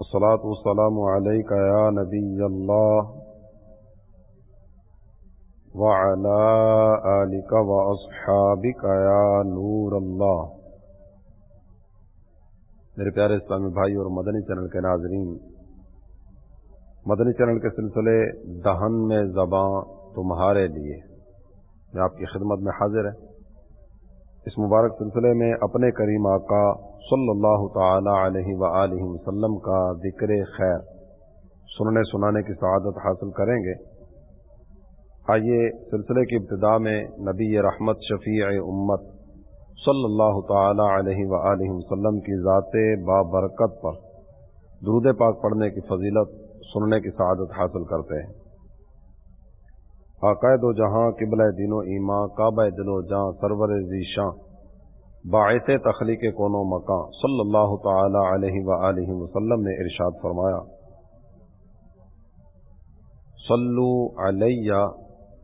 الصلاة والسلام عليك يا نبي الله وعلى آلك وأصحابك يا نور الله. میرے پیارے اسلامی بھائی اور مدنی چینل کے ناظرین، مدنی چینل کے سلسلے دہن میں زباں تمہارے لیے. میں آپ کی خدمت میں حاضر ہے اس مبارک سلسلے میں اپنے کریم آقا صلی اللہ تعالی علیہ و وسلم کا ذکر خیر سننے سنانے کی سعادت حاصل کریں گے۔ آئیے سلسلے کی ابتدا میں نبی رحمت شفیع امت صلی اللہ تعالی علیہ و وسلم کی ذات بابرکت پر درود پاک پڑھنے کی فضیلت سننے کی سعادت حاصل کرتے ہیں۔ عقائد و جہاں قبل دین و ایماں کعبہ دل و جہاں سرور ذیشاں باعث تخلیق کون و مکان۔ صلی اللہ تعالی علیہ و وسلم نے ارشاد فرمایا، صلو علیہ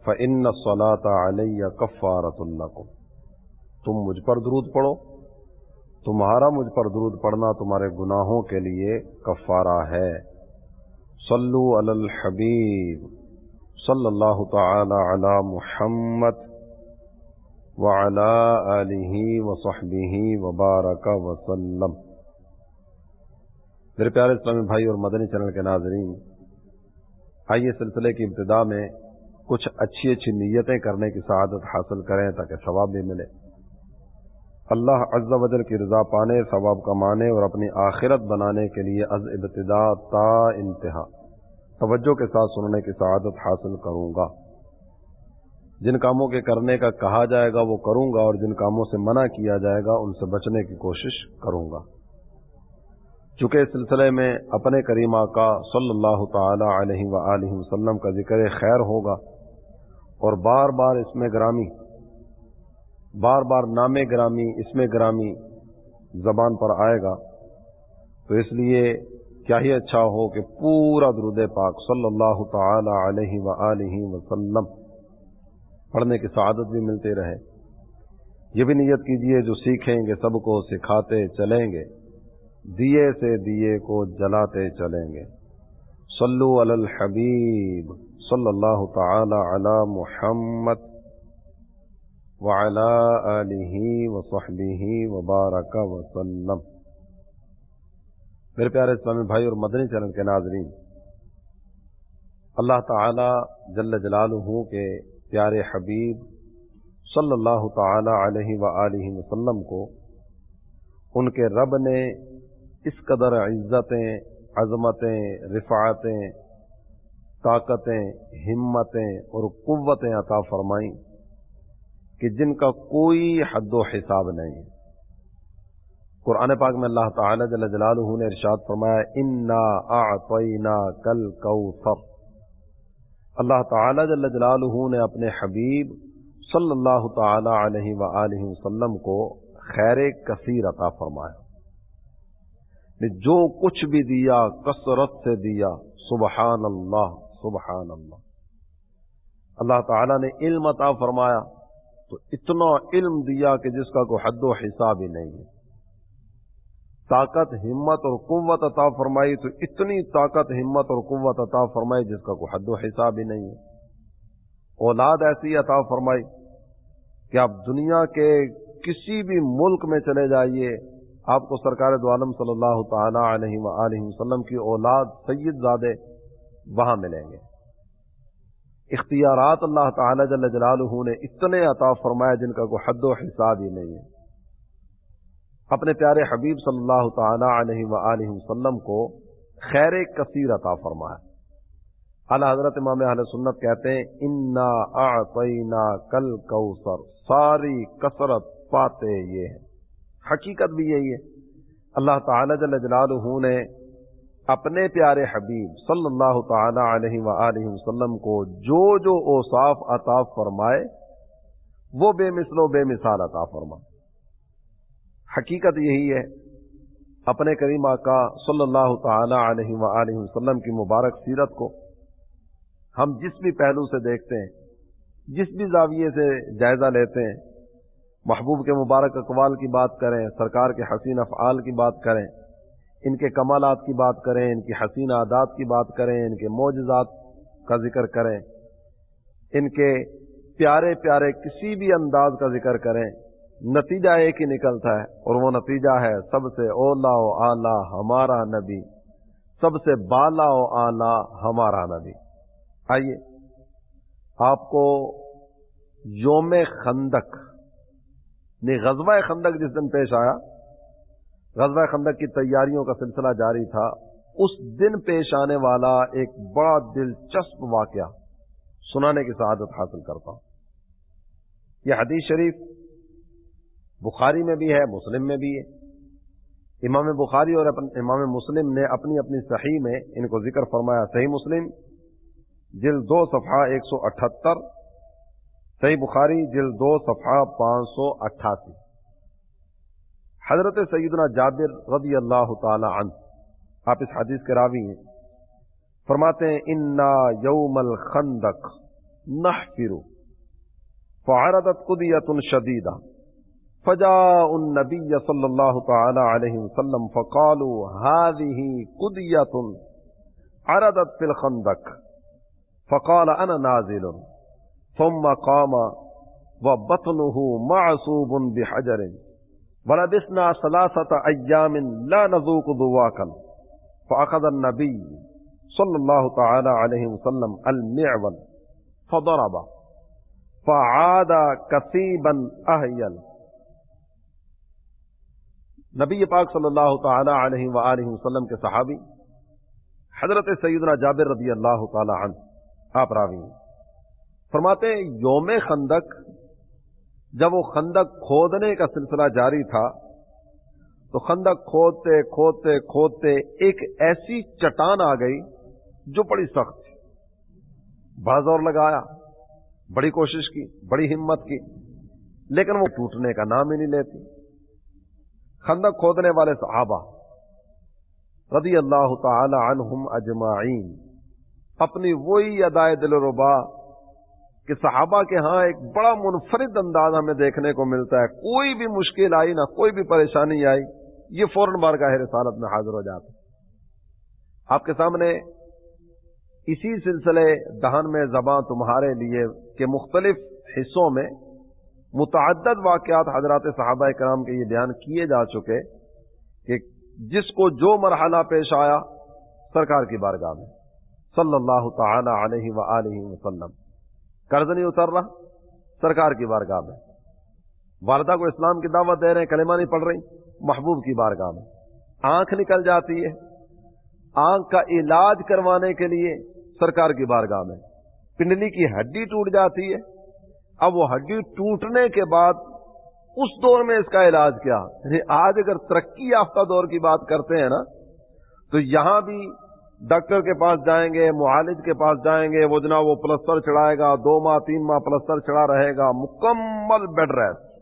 فن صلاۃ علیہ کفارت اللہ تم مجھ پر درود پڑھو۔ تمہارا مجھ پر درود پڑھنا تمہارے گناہوں کے لیے کفارہ ہے۔ صلو علی الحبیب۔ صلی اللہ تعالی علی محمد وعلی آلہ وصحبہ وبارک وسلم۔ میرے پیارے اسلامی بھائی اور مدنی چینل کے ناظرین، آئیے سلسلے کی ابتدا میں کچھ اچھی اچھی نیتیں کرنے کی سعادت حاصل کریں تاکہ ثواب بھی ملے۔ اللہ عز و جل کی رضا پانے، ثواب کمانے اور اپنی آخرت بنانے کے لیے از ابتدا تا انتہا۔ توجہ کے ساتھ سننے کی سعادت حاصل کروں گا۔ جن کاموں کے کرنے کا کہا جائے گا وہ کروں گا اور جن کاموں سے منع کیا جائے گا ان سے بچنے کی کوشش کروں گا۔ چونکہ اس سلسلے میں اپنے کریمہ کا صلی اللہ تعالی علیہ و وسلم کا ذکر خیر ہوگا اور بار بار اس میں گرامی، بار بار نام گرامی اس میں گرامی زبان پر آئے گا، تو اس لیے کیا ہی اچھا ہو کہ پورا درود پاک صلی اللہ تعالی علیہ و وسلم پڑھنے کی سعادت بھی ملتے رہے۔ یہ بھی نیت کیجیے جو سیکھیں گے سب کو، سکھاتے چلیں گے، دیے سے دیے کو جلاتے چلیں گے۔ صلو علی الحبیب صلی اللہ تعالی علی محمد وعلی آلہ وصحبہ وبارک وسلم۔ میرے پیارے اسلامی بھائی اور مدنی چینل کے ناظرین، اللہ تعالی جل جلال کے پیارے حبیب صلی اللہ تعالی علیہ و وسلم کو ان کے رب نے اس قدر عزتیں، عظمتیں رفاعتیں طاقتیں، ہمتیں اور قوتیں عطا فرمائیں کہ جن کا کوئی حد و حساب نہیں قرآن پاک میں اللہ تعالی جل جلالہ نے ارشاد فرمایا انا اعطینا کل کوثر اللہ تعالی جل جلالہ نے اپنے حبیب صلی اللہ تعالی علیہ وآلہ وسلم کو خیر کثیر عطا فرمایا۔ جو کچھ بھی دیا، کثرت سے دیا سبحان اللہ سبحان اللہ اللہ تعالی نے علم عطا فرمایا، تو اتنا علم دیا کہ جس کا کوئی حد و حساب ہی نہیں ہے۔ طاقت، ہمت اور قوت عطا فرمائی، تو اتنی طاقت، ہمت اور قوت عطا فرمائی جس کا کوئی حد و حساب ہی نہیں ہے۔ اولاد ایسی عطا فرمائی کہ آپ دنیا کے کسی بھی ملک میں چلے جائیے، آپ کو سرکار دو عالم صلی اللہ تعالی علیہ وآلہ وسلم کی اولاد سید زادے وہاں ملیں گے۔ اختیارات اللہ تعالی جل جلالہ نے اتنے عطا فرمائے جن کا کوئی حد و حساب ہی نہیں ہے۔ اپنے پیارے حبیب صلی اللہ تعالی علیہ وآلہ وسلم کو خیر کثیر عطا فرمایا اعلی حضرت امام اہل سنت کہتے ہیں، انا اعطینا کل کوثر ساری کثرت پاتے یہ ہیں۔ حقیقت بھی یہی ہے۔ اللہ تعالی جل جلالہ نے اپنے پیارے حبیب صلی اللہ تعالی علیہ وآلہ وسلم کو جو جو اوصاف عطا فرمائے، وہ بے مثل و بے مثال عطا فرمائے۔ حقیقت یہی ہے، اپنے کریم آقا صلی اللہ تعالی علیہ وآلہ وسلم کی مبارک سیرت کو ہم جس بھی پہلو سے دیکھتے ہیں، جس بھی زاویے سے جائزہ لیتے ہیں، محبوب کے مبارک اقوال کی بات کریں، سرکار کے حسین افعال کی بات کریں، ان کے کمالات کی بات کریں، ان کی حسین عادات کی بات کریں، ان کے معجزات کا ذکر کریں، ان کے پیارے پیارے کسی بھی انداز کا ذکر کریں نتیجہ ایک ہی نکلتا ہے اور وہ نتیجہ ہے سب سے اولا و اعلی ہمارا نبی، سب سے بالا و اعلی ہمارا نبی۔ آئیے، آپ کو یوم خندق، نہیں، غزوہ خندق جس دن پیش آیا، غزوہ خندق کی تیاریوں کا سلسلہ جاری تھا، اس دن پیش آنے والا ایک بڑا دلچسپ واقعہ سنانے کی سعادت حاصل کرتا ہوں۔ یہ حدیث شریف بخاری میں بھی ہے، مسلم میں بھی ہے۔ امام بخاری اور امام مسلم نے اپنی اپنی صحیح میں ان کو ذکر فرمایا، صحیح مسلم جل دو، صفحہ ایک سو اٹھہتر صحیح بخاری جل دو، صفحہ پانچ سو اٹھاسی۔ حضرت سیدنا جابر رضی اللہ تعالی عنہ، آپ اس حدیث کے راوی ہیں، فرماتے ہیں، انا یوم الخندق نحفر فعرضت قدیت شدیدہ فجاء النبی صلی اللہ تعالی علیہ وسلم فقالوا هذه قدیت عرضت في الخندق. فقال انا نازل. ثم قام وبطنه معصوب بحجر. ولبسنا ثلاثة أيام لا نذوق ذواكا فأخذ النبي صلى الله تعالى عليه وسلم المعول فضرب. فعاد كثيبا أهيل. نبی پاک صلی اللہ تعالی علیہ وآلہ وسلم کے صحابی، حضرت سیدنا جابر رضی اللہ تعالی عنہ، آپ راوی فرماتے ہیں، یوم خندق، جب وہ خندق کھودنے کا سلسلہ جاری تھا، تو خندق کھودتے کھودتے کھودتے ایک ایسی چٹان آ گئی جو بڑی سخت تھی۔ بڑا زور لگایا، بڑی کوشش کی، بڑی ہمت کی، لیکن وہ ٹوٹنے کا نام ہی نہیں لیتی۔ خندق کھودنے والے صحابہ رضی اللہ تعالی عنہم اجمعین، اپنی وہی ادائے دل ربا کہ صحابہ کے ہاں ایک بڑا منفرد انداز ہمیں دیکھنے کو ملتا ہے، کوئی بھی مشکل آئی نہ کوئی بھی پریشانی آئی، یہ فوراً بار کا رسالت میں حاضر ہو جاتا آپ کے سامنے اسی سلسلے دہن میں زباں تمہارے لیے کے مختلف حصوں میں متعدد واقعات حضرات صحابہ کرام کے یہ بیان کیے جا چکے کہ جس کو جو مرحلہ پیش آیا، سرکار کی بارگاہ میں۔ صلی اللہ تعالی علیہ وآلہ وسلم۔ قرض نہیں اتر رہا، سرکار کی بارگاہ میں۔ والدہ کو اسلام کی دعوت دے رہے ہیں، کلمہ نہیں پڑھ رہی، محبوب کی بارگاہ میں۔ آنکھ نکل جاتی ہے۔ آنکھ کا علاج کروانے کے لیے سرکار کی بارگاہ میں۔ پنڈلی کی ہڈی ٹوٹ جاتی ہے۔ اب وہ ہڈی ٹوٹنے کے بعد اس دور میں اس کا علاج کیا؟ یعنی آج اگر ترقی یافتہ دور کی بات کرتے ہیں نا، تو یہاں بھی ڈاکٹر کے پاس جائیں گے، معالج کے پاس جائیں گے، وہ جناب وہ پلستر چڑھائے گا، دو ماہ، تین ماہ پلستر چڑھا رہے گا، مکمل بیڈ ریسٹ۔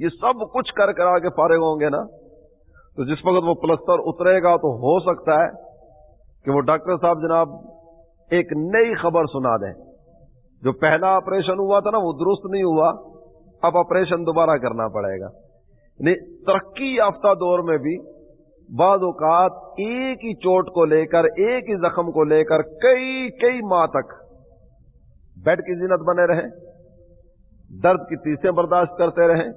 یہ سب کچھ کر کرا کے فارغ ہوں گے نا۔ تو جس وقت وہ پلستر اترے گا تو ہو سکتا ہے کہ وہ ڈاکٹر صاحب جناب ایک نئی خبر سنا دیں۔ جو پہلا آپریشن ہوا تھا نا، وہ درست نہیں ہوا۔ اب آپریشن دوبارہ کرنا پڑے گا۔ یعنی ترقی یافتہ دور میں بھی بعض اوقات ایک ہی چوٹ کو لے کر، ایک ہی زخم کو لے کر کئی کئی ماہ تک بیڈ کی زینت بنے رہے درد کی تیسیں برداشت کرتے رہیں،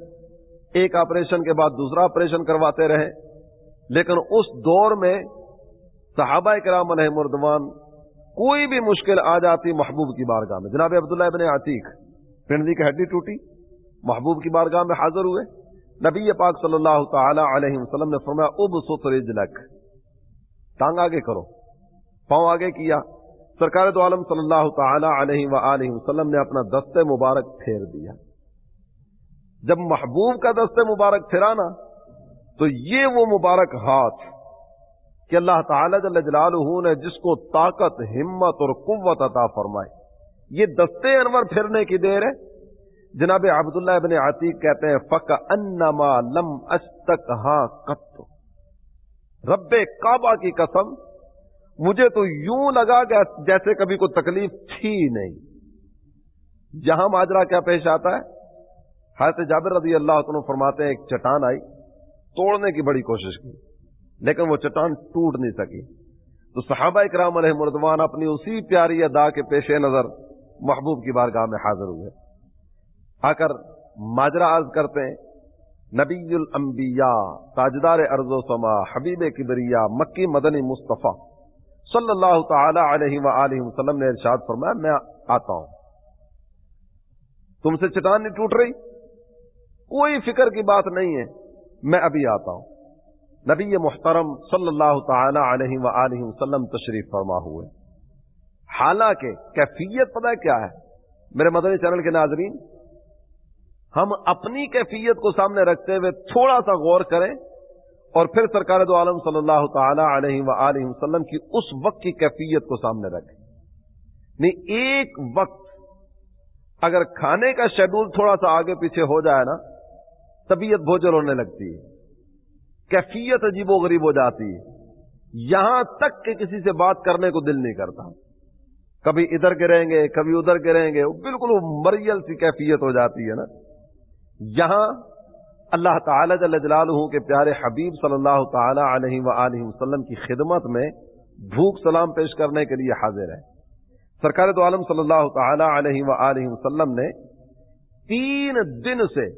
ایک آپریشن کے بعد دوسرا آپریشن کرواتے رہے لیکن اس دور میں صحابہ کرام علیہ مردوان کوئی بھی مشکل آ جاتی محبوب کی بارگاہ میں۔ جناب عبداللہ ابن عتیق پنڈی کی ہڈی ٹوٹی، محبوب کی بارگاہ میں حاضر ہوئے۔ نبی پاک صلی اللہ تعالی علیہ وسلم نے فرمایا اب ست رجلک۔ ٹانگ آگے کرو۔ پاؤں آگے کیا۔ سرکار دو عالم صلی اللہ تعالی علیہ وآلہ وسلم نے اپنا دست مبارک پھیر دیا۔ جب محبوب کا دست مبارک پھرا نا تو یہ وہ مبارک ہاتھ کہ اللہ تعالی جل جلالہ نے جس کو طاقت، ہمت اور قوت عطا فرمائے یہ دستے انور پھرنے کی دیر ہے۔ جناب عبداللہ ابن عتیق کہتے ہیں فک انما لم اشتک ہاں کت رب کعبہ کی قسم، مجھے تو یوں لگا جیسے کبھی کوئی تکلیف تھی نہیں۔ جہاں ماجرا کیا پیش آتا ہے، حضرت جابر رضی اللہ عنہ فرماتے ہیں، ایک چٹان آئی، توڑنے کی بڑی کوشش کی۔ لیکن وہ چٹان ٹوٹ نہیں سکی۔ تو صحابہ اکرام علیہ مردوان اپنی اسی پیاری ادا کے پیش نظر محبوب کی بارگاہ میں حاضر ہوئے۔ آ کر ماجرا عرض کرتے ہیں، نبی الانبیاء، تاجدار ارض و سما، حبیب کبریا، مکی مدنی مصطفیٰ۔ صلی اللہ تعالی علیہ و وسلم نے ارشاد فرمایا، میں آتا ہوں۔ تم سے چٹان نہیں ٹوٹ رہی؟ کوئی فکر کی بات نہیں ہے، میں ابھی آتا ہوں۔ نبی محترم صلی اللہ تعالی علیہ و وسلم تشریف فرما ہوئے۔ حالانکہ کیفیت پتہ کیا ہے؟ میرے مدنی چینل کے ناظرین، ہم اپنی کیفیت کو سامنے رکھتے ہوئے تھوڑا سا غور کریں اور پھر سرکار دو عالم صلی اللہ تعالی علیہ و وسلم کی اس وقت کی کیفیت کو سامنے رکھیں۔ نہیں ایک وقت اگر کھانے کا شیڈول تھوڑا سا آگے پیچھے ہو جائے نا، طبیعت بوجھل ہونے لگتی ہے۔ کیفیت عجیب و غریب ہو جاتی۔ ہے یہاں تک کہ کسی سے بات کرنے کو دل نہیں کرتا۔ کبھی ادھر گریں گے، کبھی ادھر گریں گے بالکل مریل سی کیفیت ہو جاتی ہے نا۔ یہاں اللہ تعالی جل جلالہ کے پیارے حبیب صلی اللہ تعالی علیہ و وسلم کی خدمت میں بھوک سلام پیش کرنے کے لیے حاضر ہے سرکار تو عالم صلی اللہ تعالی علیہ و وسلم نے تین دن سے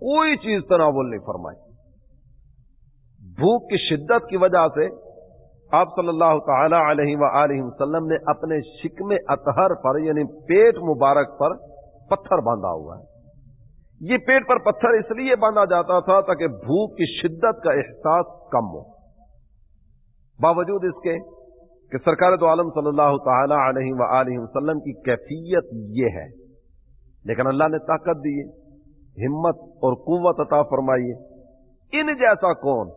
کوئی چیز تناول نہیں فرمائی۔ بھوک کی شدت کی وجہ سے آپ صلی اللہ تعالی علیہ و وسلم نے اپنے شکم اطہر پر یعنی پیٹ مبارک پر پتھر باندھا ہوا ہے۔ یہ پیٹ پر پتھر اس لیے باندھا جاتا تھا تاکہ بھوک کی شدت کا احساس کم ہو۔ باوجود اس کے کہ سرکار تو عالم صلی اللہ تعالی علیہ و وسلم کی کیفیت یہ ہے، لیکن اللہ نے طاقت دی، ہمت اور قوت عطا فرمائیے ان جیسا کون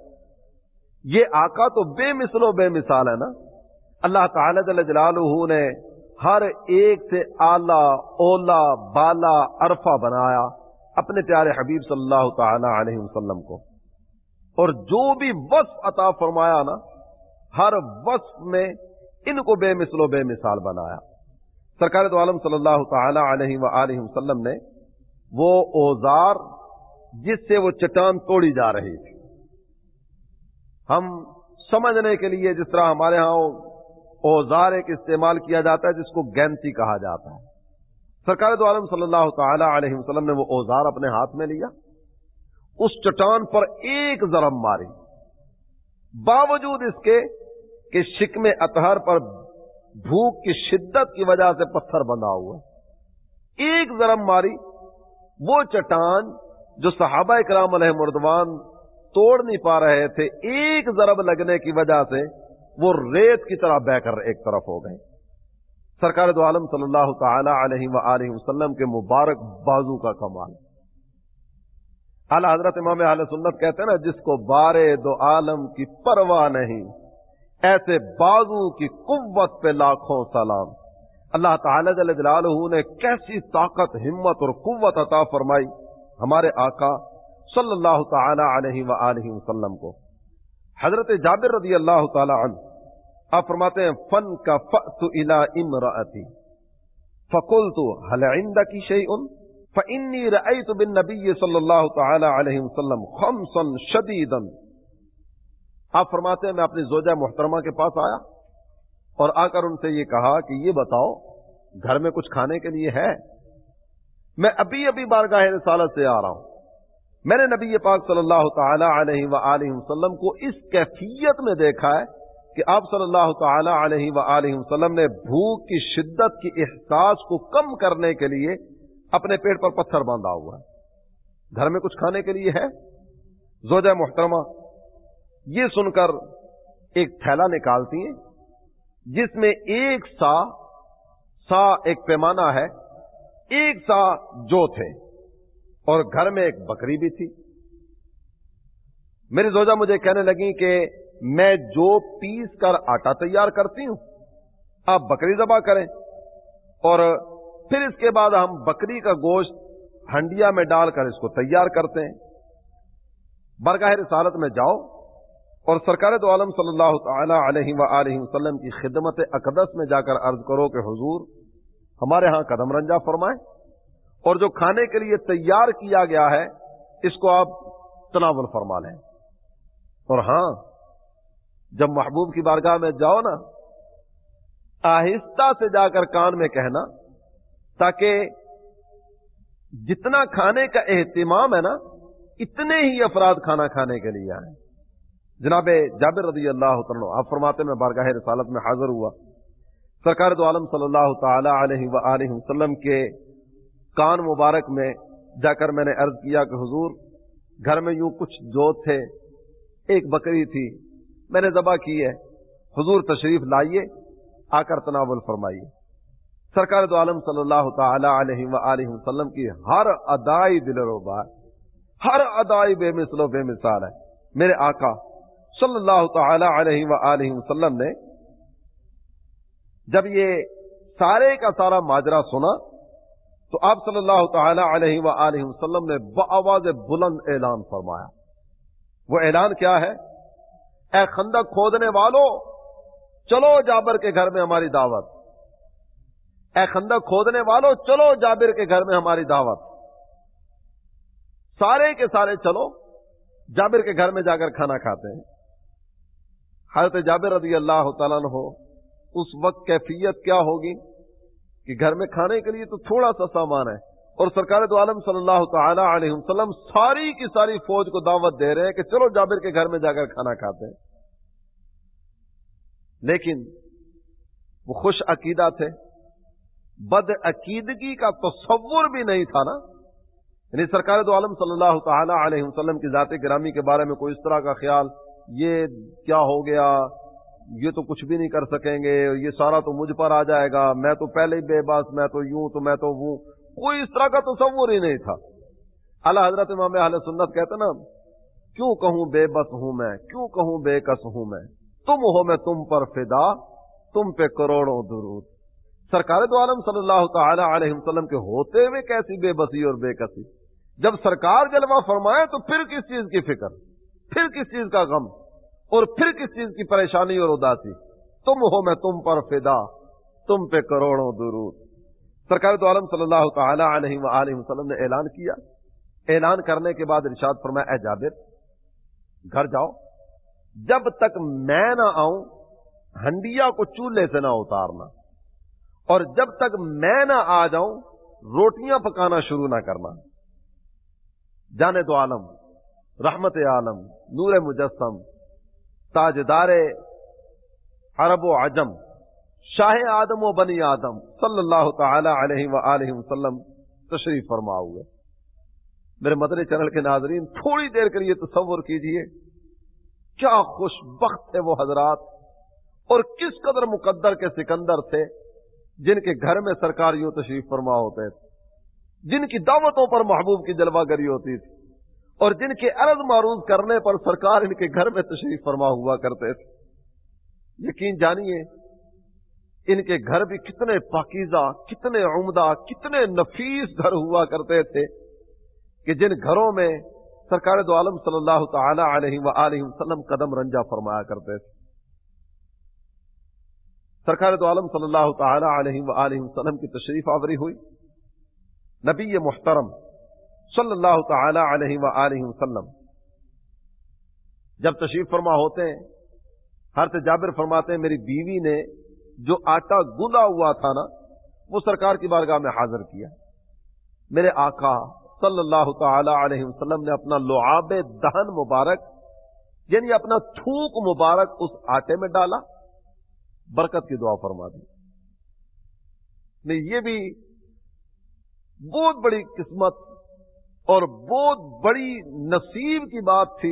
یہ آقا تو بے مثل و بے مثال ہے نا۔ اللہ تعالی جل جلالہ نے ہر ایک سے آلہ اولا بالا، عرفہ بنایا اپنے پیارے حبیب صلی اللہ تعالی علیہ وسلم کو۔ اور جو بھی وصف عطا فرمایا نا، ہر وصف میں ان کو بے مثل و بے مثال بنایا۔ سرکار تو عالم صلی اللہ تعالی علیہ و وسلم نے وہ اوزار جس سے وہ چٹان توڑی جا رہی تھی۔ ہم سمجھنے کے لیے جس طرح ہمارے ہاں اوزار ایک استعمال کیا جاتا ہے جس کو گینتی کہا جاتا ہے۔ سرکار دو عالم صلی اللہ تعالی علیہ وسلم نے وہ اوزار اپنے ہاتھ میں لیا، اس چٹان پر ایک ضرب ماری باوجود اس کے کہ شکم اطہر پر بھوک کی شدت کی وجہ سے پتھر بندھا ہوا ایک ضرب ماری، وہ چٹان جو صحابہ کرام علیہ مردوان توڑ نہیں پا رہے تھے، ایک ضرب لگنے کی وجہ سے وہ ریت کی طرح بہ کر ایک طرف ہو گئے۔ سرکار دو عالم صلی اللہ تعالی علیہ و وسلم کے مبارک بازو کا کمال۔ اعلی حضرت امام اہل سنت کہتے ہیں نا، جس کو بارے دو عالم کی پرواہ نہیں، ایسے بازو کی قوت پہ لاکھوں سلام۔ اللہ تعالی جل جلالہ نے کیسی طاقت، ہمت اور قوت عطا فرمائی۔ ہمارے آقا صلی اللہ تعالی علیہ و وسلم کو۔ حضرت جابر رضی اللہ تعالی عنہ آپ فرماتے ہیں، فن کا فت الا امراتی فکول تو حل آئندہ کی شعی ان فنی رعیت بن نبی صلی اللہ تعالی علیہ وسلم خم سن آپ فرماتے ہیں، میں اپنی زوجہ محترمہ کے پاس آیا اور آ کر ان سے یہ کہا کہ یہ بتاؤ، گھر میں کچھ کھانے کے لیے ہے؟ میں ابھی ابھی بارگاہ رسالت سے آ رہا ہوں۔ میں نے نبی پاک صلی اللہ تعالی علیہ وآلہ وسلم کو اس کیفیت میں دیکھا ہے کہ آپ صلی اللہ تعالی علیہ و وسلم نے بھوک کی شدت کی احساس کو کم کرنے کے لیے اپنے پیٹ پر پتھر باندھا ہوا ہے۔ گھر میں کچھ کھانے کے لیے ہے؟ زوجہ محترمہ، یہ سن کر ایک تھیلا نکالتی ہیں، جس میں ایک سا سا ایک پیمانہ ہے، ایک سا جو تھے اور گھر میں ایک بکری بھی تھی۔ میری زوجہ مجھے کہنے لگی کہ میں جو پیس کر آٹا تیار کرتی ہوں، آپ بکری ذبح کریں۔ اور پھر اس کے بعد ہم بکری کا گوشت ہنڈیا میں ڈال کر اس کو تیار کرتے ہیں۔ برگاہ رسالت میں جاؤ اور سرکار تو عالم صلی اللہ تعالی علیہ و وسلم کی خدمت اقدس میں جا کر عرض کرو کہ حضور ہمارے ہاں قدم رنجا فرمائیں۔ اور جو کھانے کے لیے تیار کیا گیا ہے، اس کو آپ تناول فرما لیں۔ اور ہاں جب محبوب کی بارگاہ میں جاؤ نا، آہستہ سے جا کر کان میں کہنا، تاکہ جتنا کھانے کا اہتمام ہے نا، اتنے ہی افراد کھانا کھانے کے لیے آئے۔ جناب جابر رضی اللہ عنہ، آپ فرماتے میں بارگاہ رسالت میں حاضر ہوا۔ سرکار دو عالم صلی اللہ تعالی علیہ وآلہ وسلم کے کان مبارک میں جا کر میں نے عرض کیا کہ حضور، گھر میں یوں کچھ جو تھے، ایک بکری تھی، میں نے ذبح کی ہے۔ حضور تشریف لائیے، آ کر تناول فرمائیے۔ سرکار دو عالم صلی اللہ تعالی علیہ وآلہ وسلم کی ہر ادائی دل و بار ہر ادائی بے مثل و بے مثال ہے۔ میرے آقا صلی اللہ تعالی علیہ وآلہ وسلم نے جب یہ سارے کا سارا ماجرا سنا تو آپ صلی اللہ تعالی علیہ وآلہ وسلم نے بآواز بلند اعلان فرمایا۔ وہ اعلان کیا ہے؟ اے خندق کھودنے والوں چلو جابر کے گھر میں ہماری دعوت۔ اے خندق کھودنے والوں چلو جابر کے گھر میں ہماری دعوت۔ سارے کے سارے چلو، جابر کے گھر میں جا کر کھانا کھاتے ہیں۔ حضرت جابر رضی اللہ تعالیٰ ہو اس وقت کیفیت کیا ہوگی؟ کہ گھر میں کھانے کے لیے تو تھوڑا سا سامان ہے اور سرکار دو عالم صلی اللہ تعالی علیہ وسلم ساری کی ساری فوج کو دعوت دے رہے ہیں کہ چلو جابر کے گھر میں جا کر کھانا کھاتے ہیں۔ لیکن وہ خوش عقیدہ تھے۔ بد عقیدگی کا تصور بھی نہیں تھا نا۔ یعنی سرکار دو عالم صلی اللہ تعالی علیہ وسلم کی ذات گرامی کے بارے میں کوئی اس طرح کا خیال، یہ کیا ہو گیا؟ یہ تو کچھ بھی نہیں کر سکیں گے، یہ سارا تو مجھ پر آ جائے گا، میں تو پہلے ہی بے بس میں تو یوں تو میں تو وہ۔ کوئی اس طرح کا تصور ہی نہیں تھا۔ اللہ حضرت امام اہل سنت کہتے نا، کیوں کہوں بے بس ہوں میں؟ کیوں کہوں بے کس ہوں میں؟ تم ہو میں تم پر فدا، تم پہ کروڑوں درود۔ سرکار دو عالم صلی اللہ تعالی علیہ وسلم کے ہوتے ہوئے کیسی بے بسی اور بے کسی؟ جب سرکار جلوہ فرمائے تو پھر کس چیز کی فکر؟ پھر کس چیز کا غم؟ اور پھر کس چیز کی پریشانی اور اداسی؟ تم ہو میں تم پر فدا، تم پہ کروڑوں درود۔ سرکار تو عالم صلی اللہ تعالی علیہ وآلہ وسلم نے اعلان کیا۔ اعلان کرنے کے بعد ارشاد فرمایا، اے جابر، گھر جاؤ۔ جب تک میں نہ آؤں، ہنڈیا کو چولہے سے نہ اتارنا۔ اور جب تک میں نہ آ جاؤں، روٹیاں پکانا شروع نہ کرنا۔ جانے تو عالم، رحمت عالم، نور مجسم تاجدار عرب و عجم، شاہ آدم و بنی آدم، صلی اللہ تعالی علیہ وآلہ وسلم تشریف فرما ہوئے۔ میرے مدنی چینل کے ناظرین، تھوڑی دیر کے لیے تصور کیجیے، کیا خوش بخت تھے وہ حضرات، اور کس قدر مقدر کے سکندر تھے جن کے گھر میں سرکار یوں تشریف فرما ہوتے تھے، جن کی دعوتوں پر محبوب کی جلوہ گری ہوتی تھی۔ اور جن کے عرض معروض کرنے پر سرکار ان کے گھر میں تشریف فرما ہوا کرتے تھے۔ یقین جانیے، ان کے گھر بھی کتنے پاکیزہ، کتنے عمدہ، کتنے نفیس گھر ہوا کرتے تھے کہ جن گھروں میں سرکار دو عالم صلی اللہ تعالی علیہ وآلہ وسلم قدم رنجا فرمایا کرتے تھے۔ سرکار دو عالم صلی اللہ تعالی علیہ وآلہ وسلم کی تشریف آوری ہوئی۔ نبی محترم صلی اللہ تعالی علیہ وآلہ وسلم۔ جب تشریف فرما ہوتے ہیں ہر جابر فرماتے ہیں، میری بیوی نے جو آٹا گلا ہوا تھا نا، وہ سرکار کی بارگاہ میں حاضر کیا۔ میرے آقا صلی اللہ تعالی علیہ وسلم نے اپنا لعاب دہن مبارک یعنی اپنا تھوک مبارک اس آٹے میں ڈالا، برکت کی دعا فرما دی۔ یہ بھی بہت بڑی قسمت اور بہت بڑی نصیب کی بات تھی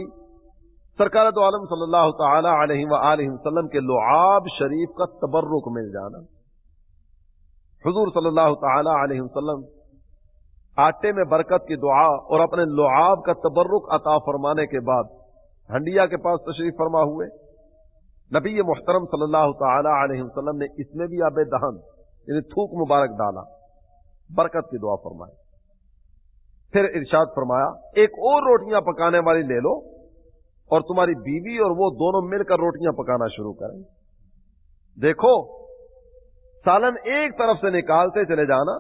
سرکار تو عالم صلی اللہ تعالی علیہ وآلہ وسلم کے لعاب شریف کا تبرک مل جانا۔ حضور صلی اللہ تعالی علیہ وسلم آٹے میں برکت کی دعا اور اپنے لعاب کا تبرک عطا فرمانے کے بعد ہنڈیا کے پاس تشریف فرما ہوئے۔ نبی محترم صلی اللہ تعالی علیہ وسلم نے اس میں بھی آب دہن یعنی تھوک مبارک ڈالا، برکت کی دعا فرمائی۔ پھر ارشاد فرمایا، ایک اور روٹیاں پکانے والی لے لو اور تمہاری بیوی اور وہ دونوں مل کر روٹیاں پکانا شروع کریں۔ دیکھو، سالن ایک طرف سے نکالتے چلے جانا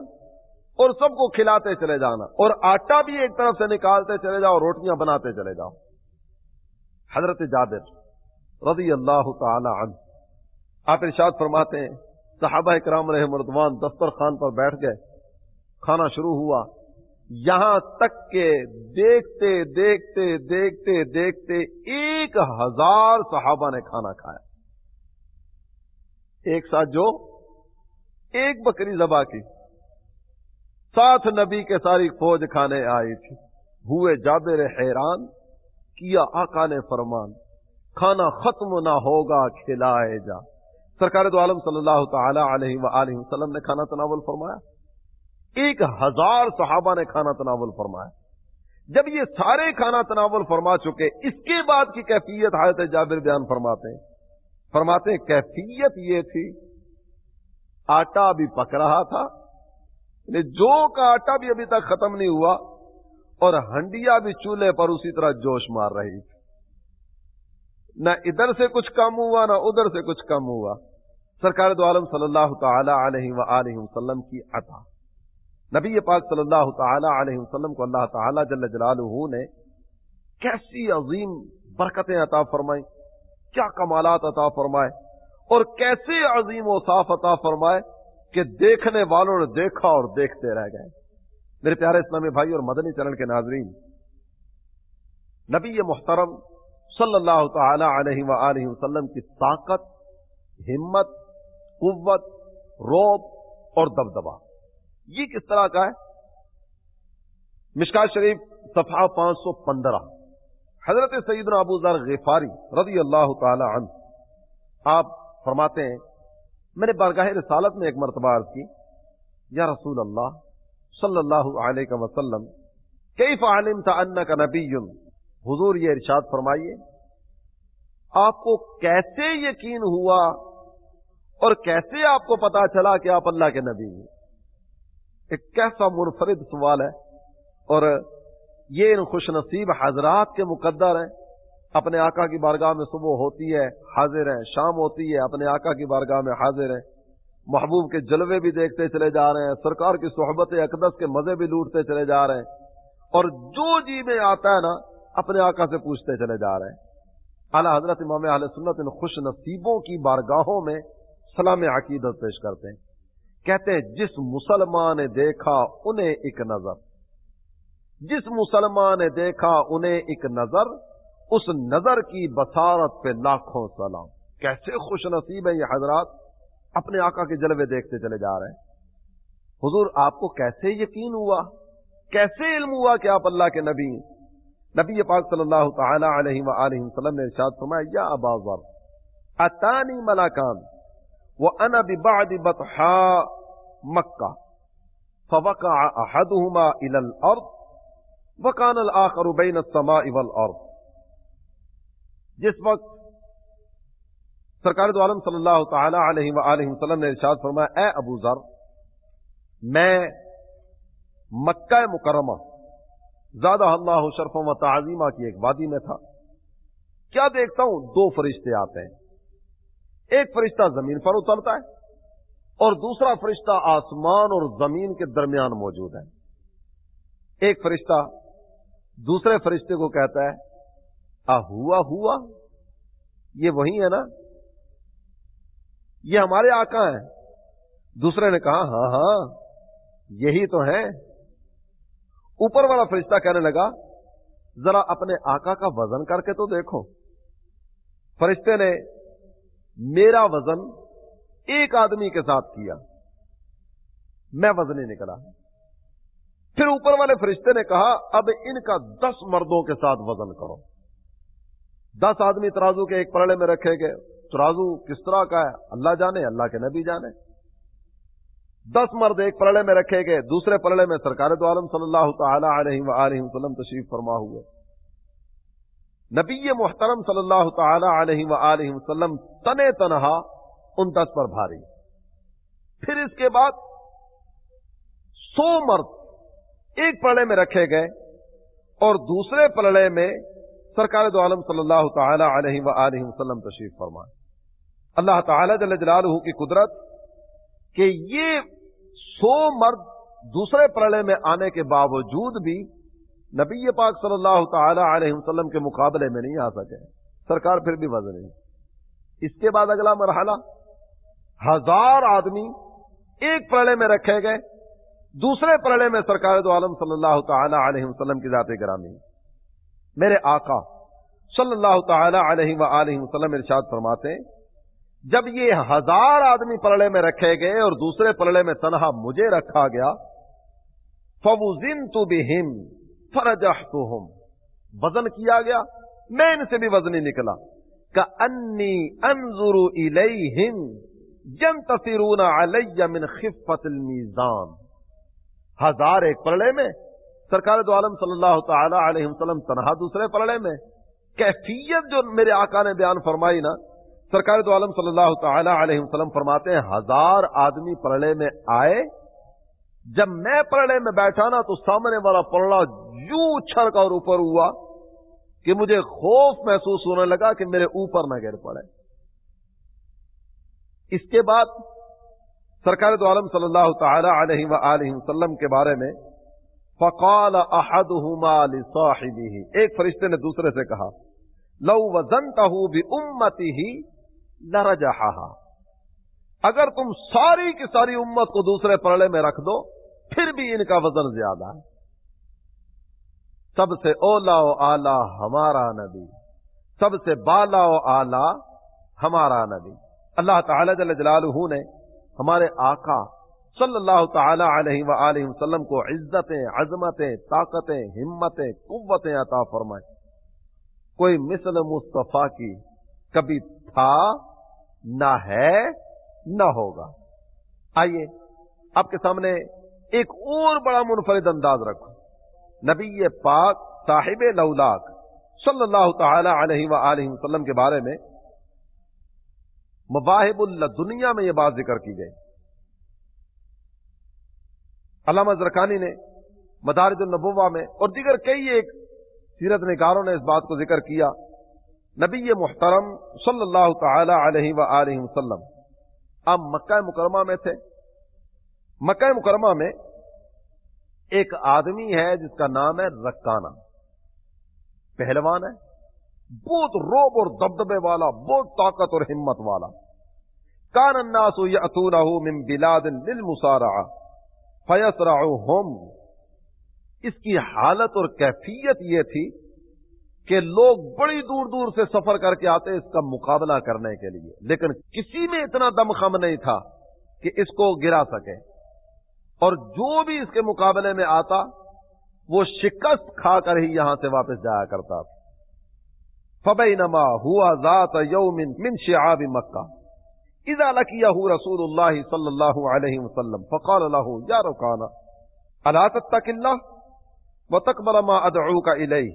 اور سب کو کھلاتے چلے جانا، اور آٹا بھی ایک طرف سے نکالتے چلے جاؤ روٹیاں بناتے چلے جاؤ۔ حضرت جابر رضی اللہ تعالی عنہ، آپ ارشاد فرماتے ہیں، صحابہ کرام رہ مردوان دفتر خان پر بیٹھ گئے، کھانا شروع ہوا۔ یہاں تک کہ دیکھتے دیکھتے دیکھتے دیکھتے ایک ہزار صحابہ نے کھانا کھایا۔ ایک ساتھ جو، ایک بکری زبا کی۔ ساتھ نبی کے ساری فوج کھانے آئی تھی۔ ہوئے جابر حیران، کیا آقا نے فرمان، کھانا ختم نہ ہوگا، کھلائے جا۔ سرکار دو عالم صلی اللہ تعالی علیہ وآلہ وسلم نے کھانا تناول فرمایا۔ ایک ہزار صحابہ نے کھانا تناول فرمایا۔ جب یہ سارے کھانا تناول فرما چکے، اس کے بعد کی کیفیت حضرت جابر بیان فرماتے ہیں۔ فرماتے ہیں، کیفیت یہ تھی، آٹا ابھی پک رہا تھا یعنی جو کا آٹا بھی ابھی تک ختم نہیں ہوا، اور ہنڈیا بھی چولہے پر اسی طرح جوش مار رہی تھی۔ نہ ادھر سے کچھ کم ہوا، نہ ادھر سے کچھ کم ہوا۔ سرکار دو عالم صلی اللہ تعالی علیہ وآلہ وسلم کی عطا۔ نبی پاک صلی اللہ تعالی علیہ وسلم کو اللہ تعالی جل جلالہ نے کیسی عظیم برکتیں عطا فرمائی کیا کمالات عطا فرمائے اور کیسے عظیم و صاف عطا فرمائے کہ دیکھنے والوں نے دیکھا اور دیکھتے رہ گئے۔ میرے پیارے اسلامی بھائی اور مدنی چرن کے ناظرین، نبی محترم صلی اللہ تعالی علیہ وآلہ وسلم کی طاقت، ہمت، قوت، روب اور دبدبا یہ کس طرح کا ہے؟ مشکا شریف صفحہ پانچ سو پندرہ۔ حضرت سیدنا ابو ذر غفاری رضی اللہ تعالی عنہ، آپ فرماتے ہیں، میں نے بارگاہ رسالت میں ایک مرتبہ عرض کی، یا رسول اللہ صلی اللہ علیہ وسلم کئی فعالم تھا ان کا نبی؟ حضور یہ ارشاد فرمائیے، آپ کو کیسے یقین ہوا اور کیسے آپ کو پتا چلا کہ آپ اللہ کے نبی ہیں؟ ایک کیسا منفرد سوال ہے اور یہ ان خوش نصیب حضرات کے مقدر ہیں۔ اپنے آقا کی بارگاہ میں صبح ہوتی ہے، حاضر ہیں، شام ہوتی ہے، اپنے آقا کی بارگاہ میں حاضر ہیں۔ محبوب کے جلوے بھی دیکھتے چلے جا رہے ہیں، سرکار کی صحبت اقدس کے مزے بھی لوٹتے چلے جا رہے ہیں۔ اور جو جی میں آتا ہے نا، اپنے آقا سے پوچھتے چلے جا رہے ہیں۔ اعلی حضرت امام علیہ سنت ان خوش نصیبوں کی بارگاہوں میں سلام عقیدت پیش کرتے ہیں۔ کہتے ہیں، جس مسلمان نے دیکھا انہیں ایک نظر۔ جس مسلمان نے دیکھا انہیں ایک نظر، اس نظر کی بسارت پہ لاکھوں سلام۔ کیسے خوش نصیب ہیں یہ حضرات۔ اپنے آقا کے جلوے دیکھتے چلے جا رہے ہیں۔ حضور، آپ کو کیسے یقین ہوا؟ کیسے علم ہوا کہ آپ اللہ کے نبی نبی پاک صلی اللہ تعالی علیہ وآلہ وسلم نے ارشاد فرمایا، یا ابا ذر، اتانی ملاکان وہ ان ببعد بطحا مکہ۔ فوقع احدهما الى الارض وکان الآخر بین السماء والارض۔ جس وقت سرکار دو عالم صلی اللہ تعالی علیہ وآلہ وسلم نے ارشاد فرمایا، اے ابو ذر، میں مکہ مکرمہ زیادہ اللہ شرف و تعظیمہ کی ایک وادی میں تھا۔ کیا دیکھتا ہوں؟ دو فرشتے آتے ہیں۔ ایک فرشتہ زمین پر اترتا ہے اور دوسرا فرشتہ آسمان اور زمین کے درمیان موجود ہے۔ ایک فرشتہ دوسرے فرشتے کو کہتا ہے آ ہوا ہوا یہ وہی ہے نا؟ یہ ہمارے آقا ہیں۔ دوسرے نے کہا ہاں ہاں یہی تو ہے اوپر والا فرشتہ کہنے لگا، ذرا اپنے آقا کا وزن کر کے تو دیکھو۔ فرشتے نے، میرا وزن ایک آدمی کے ساتھ کیا۔ میں وزن نکلا۔ پھر اوپر والے فرشتے نے کہا، اب ان کا دس مردوں کے ساتھ وزن کرو۔ دس آدمی ترازو کے ایک پرڑے میں رکھے گئے۔ ترازو کس طرح کا ہے؟ اللہ جانے، اللہ کے نبی جانے۔ دس مرد ایک پرڑے میں رکھے گئے۔ دوسرے پرڑے میں سرکار دو عالم صلی اللہ تعالی علیہ وآلہ وسلم تشریف فرما ہوئے۔ نبی محترم صلی اللہ تعالی علیہ و وسلم تنے تنہا ان دس پر بھاری۔ پھر اس کے بعد سو مرد ایک پلڑے میں رکھے گئے اور دوسرے پلڑے میں سرکار دو عالم صلی اللہ تعالی علیہ و وسلم تشریف فرمائے۔ اللہ تعالی جل جلالہ کی قدرت کہ یہ سو مرد دوسرے پلڑے میں آنے کے باوجود بھی نبی پاک صلی اللہ تعالی علیہ وسلم کے مقابلے میں نہیں آ سکے۔ سرکار پھر بھی وزن نہیں۔ اس کے بعد اگلا مرحلہ ہزار آدمی ایک پرڑے میں رکھے گئے، دوسرے پرڑے میں سرکار دو عالم صلی اللہ تعالی علیہ وسلم کی ذات گرامی۔ میرے آقا صلی اللہ تعالی علیہ و وسلم ارشاد فرماتے جب یہ ہزار آدمی پلڑے میں رکھے گئے اور دوسرے پلڑے میں تنہا مجھے رکھا گیا فوزن تو بھی تو ہم وزن کیا گیا؟ میں ان سے بھی وزن نکلا کا انی انضر الیہم۔ جن تصرون علی من خفت المیزان ہزار ایک پلڑے میں سرکار دو عالم صلی اللہ تعالی علیہ وسلم تنہا دوسرے پلڑے میں. کیفیت جو میرے آقا نے بیان فرمائی نا، سرکار دو عالم صلی اللہ تعالی علیہ وسلم فرماتے ہیں، ہزار آدمی پلڑے میں آئے، جب میں پلڑے میں بیٹھا نا تو سامنے والا پلڑا یوں چھڑ اور اوپر ہوا کہ مجھے خوف محسوس ہونے لگا کہ میرے اوپر نہ گر پڑے۔ اس کے بعد سرکار دو عالم صلی اللہ تعالی علیہ وآلہ وسلم کے بارے میں فقال احدهما لصاحبه، ایک فرشتے نے دوسرے سے کہا، لو وزنته بامته لرجحها۔ اگر تم ساری کی ساری امت کو دوسرے پرڑے میں رکھ دو، پھر بھی ان کا وزن زیادہ ہے۔ سب سے اولا و آلہ ہمارا نبی، سب سے بالا و آلہ ہمارا نبی۔ اللہ تعالی جل جلالہ نے ہمارے آقا صلی اللہ تعالی علیہ وآلہ وسلم کو عزتیں، عظمتیں، طاقتیں، ہمتیں، قوتیں عطا فرمائے۔ کوئی مثل مصطفیٰ کی کبھی تھا، نہ ہے، نہ ہوگا۔ آئیے آپ کے سامنے ایک اور بڑا منفرد انداز رکھو۔ نبی پاک صاحب لولاک صلی اللہ تعالی علیہ وآلہ وسلم کے بارے میں مواہب اللہ دنیا میں یہ بات ذکر کی گئی۔ علامہ زرکانی نے مدارج النبوہ میں اور دیگر کئی ایک سیرت نگاروں نے اس بات کو ذکر کیا۔ نبی محترم صلی اللہ تعالی علیہ وآلہ وسلم۔ اب مکہ مکرمہ میں تھے۔ مکہ مکرمہ میں ایک آدمی ہے جس کا نام ہے رکانا پہلوان ہے۔ بہت روب اور دبدبے والا بہت طاقت اور ہمت والا۔ کان الناس یاتونه من بلاد للمصارعه فیسرعهم اس کی حالت اور کیفیت یہ تھی کہ لوگ بڑی دور دور سے سفر کر کے آتے اس کا مقابلہ کرنے کے لیے، لیکن کسی میں اتنا دم خم نہیں تھا کہ اس کو گرا سکے۔ اور جو بھی اس کے مقابلے میں آتا، وہ شکست کھا کر ہی یہاں سے واپس جایا کرتا تھا۔ فبئی نما ہوا ذات یومن من شعاب مکہ اذا لکیہ رسول اللہ صلی اللہ علیہ وسلم فقال له یا رکانا الا تتق اللہ وتقبل ما ادعوک الیہ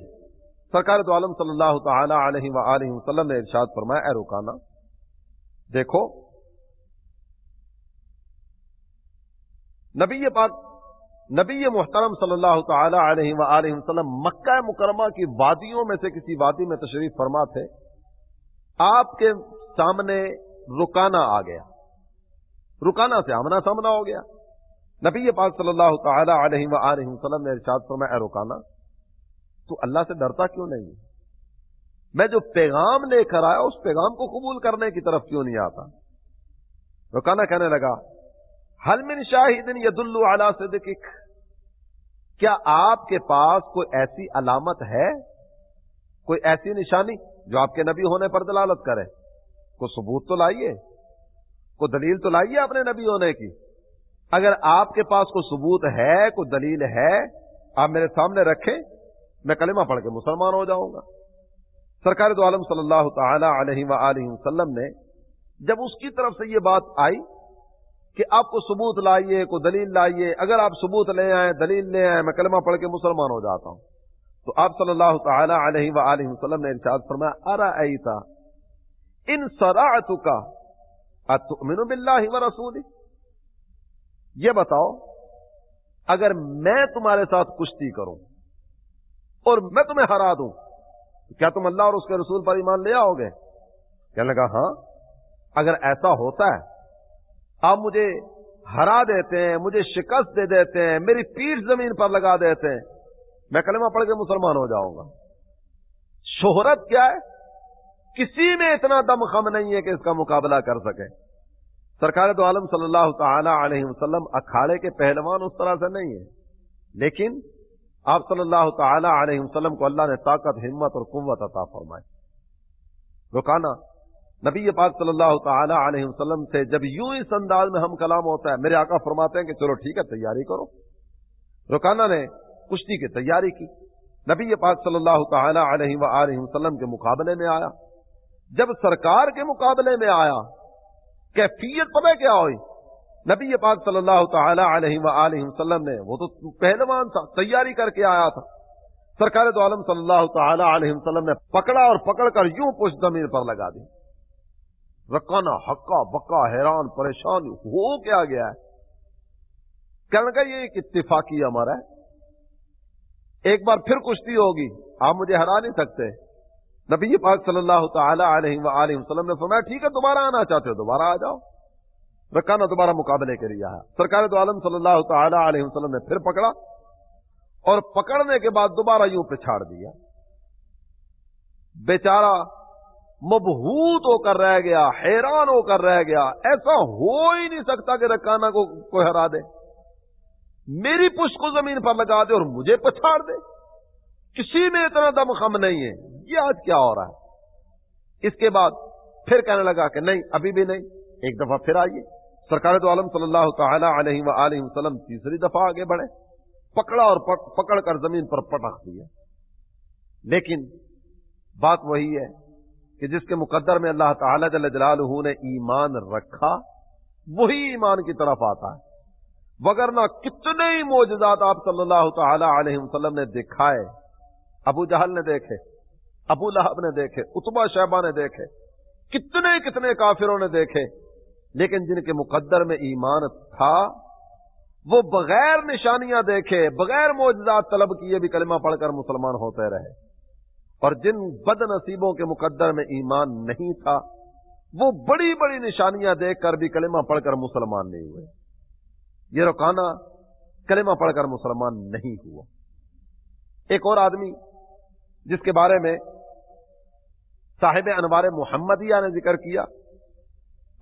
سرکار دو عالم صلی اللہ تعالی علیہ وآلہ وسلم نے ارشاد فرمایا، اے رکانا دیکھو، نبی پاک نبی محترم صلی اللہ تعالی علیہ وآلہ وسلم مکہ مکرمہ کی وادیوں میں سے کسی وادی میں تشریف فرما تھے، آپ کے سامنے رکانا آ گیا۔ رکانا سے آمنا سامنا ہو گیا۔ نبی پاک صلی اللہ تعالی علیہ وآلہ وسلم نے ارشاد فرمایا، اے رکانا تو اللہ سے ڈرتا کیوں نہیں؟ میں جو پیغام لے کر آیا، اس پیغام کو قبول کرنے کی طرف کیوں نہیں آتا؟ رکانا کہنے لگا حل من شاہدن ید اللہ صدقک؟ کیا آپ کے پاس کوئی ایسی علامت ہے؟ کوئی ایسی نشانی جو آپ کے نبی ہونے پر دلالت کرے؟ کوئی ثبوت تو لائیے؟ کوئی دلیل تو لائیے اپنے نبی ہونے کی؟ اگر آپ کے پاس کوئی ثبوت ہے، کوئی دلیل ہے، آپ میرے سامنے رکھیں، میں کلمہ پڑھ کے مسلمان ہو جاؤں گا۔ سرکار دو عالم صلی اللہ تعالی علیہ وآلہ وسلم نے جب اس کی طرف سے یہ بات آئی کہ آپ کو ثبوت لائیے کو دلیل لائیے، اگر آپ ثبوت لے آئیں، دلیل لے آئیں، میں کلمہ پڑھ کے مسلمان ہو جاتا ہوں۔ تو آپ صلی اللہ تعالی علیہ وآلہ وسلم نے ارشاد فرمایا ارا ایتا ان سراعت کا اتؤمن باللہ و رسولی یہ بتاؤ، اگر میں تمہارے ساتھ کشتی کروں اور میں تمہیں ہرا دوں، کیا تم اللہ اور اس کے رسول پر ایمان لے آؤ گے؟ کہنے لگا ہاں اگر ایسا ہوتا ہے آپ مجھے ہرا دیتے ہیں، مجھے شکست دے دیتے ہیں، میری پیٹ زمین پر لگا دیتے ہیں۔ میں کلمہ پڑھ کے مسلمان ہو جاؤں گا۔ شہرت کیا ہے؟ کسی میں اتنا دم خم نہیں ہے کہ اس کا مقابلہ کر سکے۔ سرکار دو عالم صلی اللہ تعالی علیہ وسلم اکھاڑے کے پہلوان اس طرح سے نہیں ہے لیکن آپ صلی اللہ تعالی علیہ وسلم کو اللہ نے طاقت، ہمت اور قوت عطا فرمائی۔ رکانا نبی پاک صلی اللہ تعالی علیہ وسلم سے جب یوں اس انداز میں ہم کلام ہوتا ہے، میرے آقا فرماتے ہیں کہ چلو ٹھیک ہے، تیاری کرو۔ رکانا نے کشتی کی تیاری کی۔ نبی پاک صلی اللہ تعالی علیہ وآلہ وسلم کے مقابلے میں آیا۔ جب سرکار کے مقابلے میں آیا، کیفیت پتہ کیا ہوئی؟ نبی پاک صلی اللہ تعالی علیہ وآلہ وسلم نے، وہ تو پہلوان تھا، تیاری کر کے آیا تھا۔ سرکار تو عالم صلی اللہ تعالی علیہ وسلم نے پکڑا اور پکڑ کر یوں پوچھ زمین پر لگا دی۔ رکانا حقا بکا حیران، پریشان، ہو کیا گیا ہے؟ کہنے کا یہ ایک اتفاقی ہمارا ہے۔ ایک بار پھر کشتی ہوگی، آپ مجھے ہرا نہیں سکتے۔ نبی پاک صلی اللہ تعالی علیہ وآلہ وسلم نے فرمایا، ٹھیک ہے، دوبارہ آنا چاہتے ہو، دوبارہ آ جاؤ۔ رکانا دوبارہ مقابلے کے لیے آیا۔ سرکار تو عالم صلی اللہ تعالی علیہ وسلم نے پھر پکڑا اور پکڑنے کے بعد دوبارہ یوں پہ چھاڑ دیا۔ بیچارہ مبہوت ہو کر رہ گیا، حیران ہو کر رہ گیا۔ ایسا ہو ہی نہیں سکتا کہ رکانا کو کوئی ہرا دے۔ میری پش کو زمین پر لگا دے اور مجھے پچھاڑ دے۔ کسی میں اتنا دم خم نہیں ہے۔ یہ آج کیا ہو رہا ہے؟ اس کے بعد پھر کہنے لگا کہ نہیں، ابھی بھی نہیں۔ ایک دفعہ پھر آئیے۔ سرکار تو عالم صلی اللہ تعالی علیہ وآلہ وسلم تیسری دفعہ آگے بڑھے۔ پکڑا اور پکڑ کر زمین پر پٹخ دیا۔ لیکن بات وہی ہے کہ جس کے مقدر میں اللہ تعالی جل جلالہ نے ایمان رکھا، وہی ایمان کی طرف آتا ہے۔ وگرنہ کتنے ہی موجزات آپ صلی اللہ تعالی علیہ وسلم نے دکھائے، ابو جہل نے دیکھے، ابو لہب نے دیکھے اتبا شہبہ نے دیکھے، کتنے کتنے کافروں نے دیکھے، لیکن جن کے مقدر میں ایمان تھا، وہ بغیر نشانیاں دیکھے، بغیر موجزات طلب کیے بھی کلمہ پڑھ کر مسلمان ہوتے رہے۔ اور جن بد نصیبوں کے مقدر میں ایمان نہیں تھا، وہ بڑی بڑی نشانیاں دیکھ کر بھی کلمہ پڑھ کر مسلمان نہیں ہوئے۔ یہ رکانا کلمہ پڑھ کر مسلمان نہیں ہوا۔ ایک اور آدمی جس کے بارے میں صاحب انوار محمدیہ نے ذکر کیا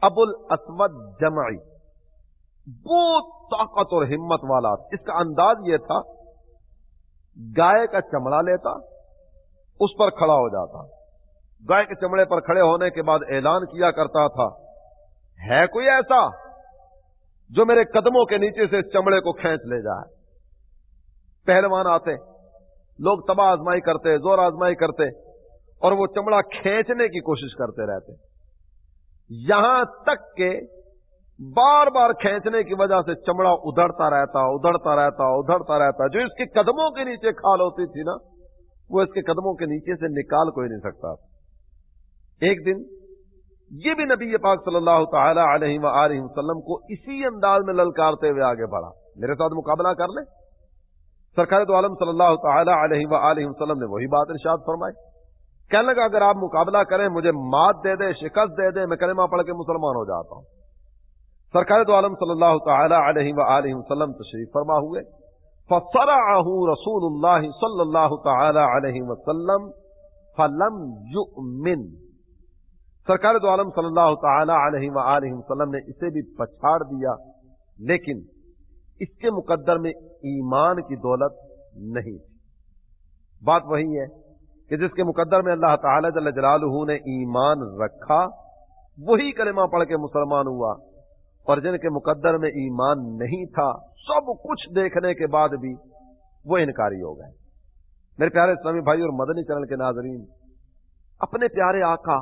ابو الاسود جمعی۔ بہت طاقت اور ہمت والا۔ اس کا انداز یہ تھا، گائے کا چمڑا لیتا اس پر کھڑا ہو جاتا۔ گائے کے چمڑے پر کھڑے ہونے کے بعد اعلان کیا کرتا تھا، ہے کوئی ایسا جو میرے قدموں کے نیچے سے چمڑے کو کھینچ لے جائے؟ پہلوان آتے، لوگ تباہ آزمائی کرتے، زور آزمائی کرتے اور وہ چمڑا کھینچنے کی کوشش کرتے رہتے۔ یہاں تک کہ بار بار کھینچنے کی وجہ سے چمڑا ادھڑتا رہتا ادھڑتا رہتا ادھڑتا رہتا۔ جو اس کے قدموں کے نیچے کھال ہوتی تھی نا وہ اس کے قدموں کے نیچے سے نکال کوئی نہیں سکتا۔ ایک دن یہ بھی نبی پاک صلی اللہ تعالی علیہ وآلہ وسلم کو اسی انداز میں للکارتے ہوئے آگے بڑھا۔ میرے ساتھ مقابلہ کر لیں۔ سرکار تو عالم صلی اللہ تعالی علیہ وآلہ وسلم نے وہی بات ارشاد فرمائی۔ کہنے لگا، اگر آپ مقابلہ کریں، مجھے مات دے دے شکست دے دے میں کلمہ پڑھ کے مسلمان ہو جاتا ہوں۔ سرکار تو عالم صلی اللہ تعالی علیہ وآلہ وسلم تشریف فرما ہوئے۔ فصرعه رسول اللہ صلی اللہ تعالی علیہ وسلم فلم یؤمن سرکار تو عالم صلی اللہ تعالی علیہ وآلہ وسلم نے اسے بھی پچھاڑ دیا، لیکن اس کے مقدر میں ایمان کی دولت نہیں تھی۔ بات وہی ہے کہ جس کے مقدر میں اللہ تعالی جل جلالہ نے ایمان رکھا، وہی کلمہ پڑھ کے مسلمان ہوا۔ اور جن کے مقدر میں ایمان نہیں تھا، سب کچھ دیکھنے کے بعد بھی وہ انکاری ہو گئے۔ میرے پیارے اسلامی بھائی اور مدنی چرن کے ناظرین، اپنے پیارے آقا